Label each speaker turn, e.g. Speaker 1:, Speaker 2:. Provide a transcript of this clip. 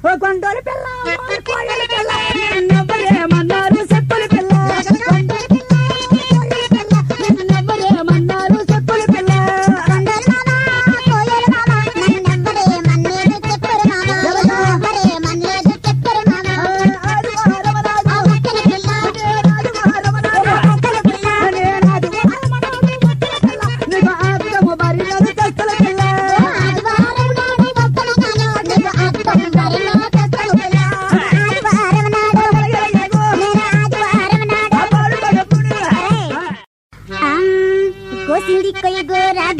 Speaker 1: ఓ కొండోరి పిల్ల ఓ పిల్ల. கோசிலி கொய்கோ ராக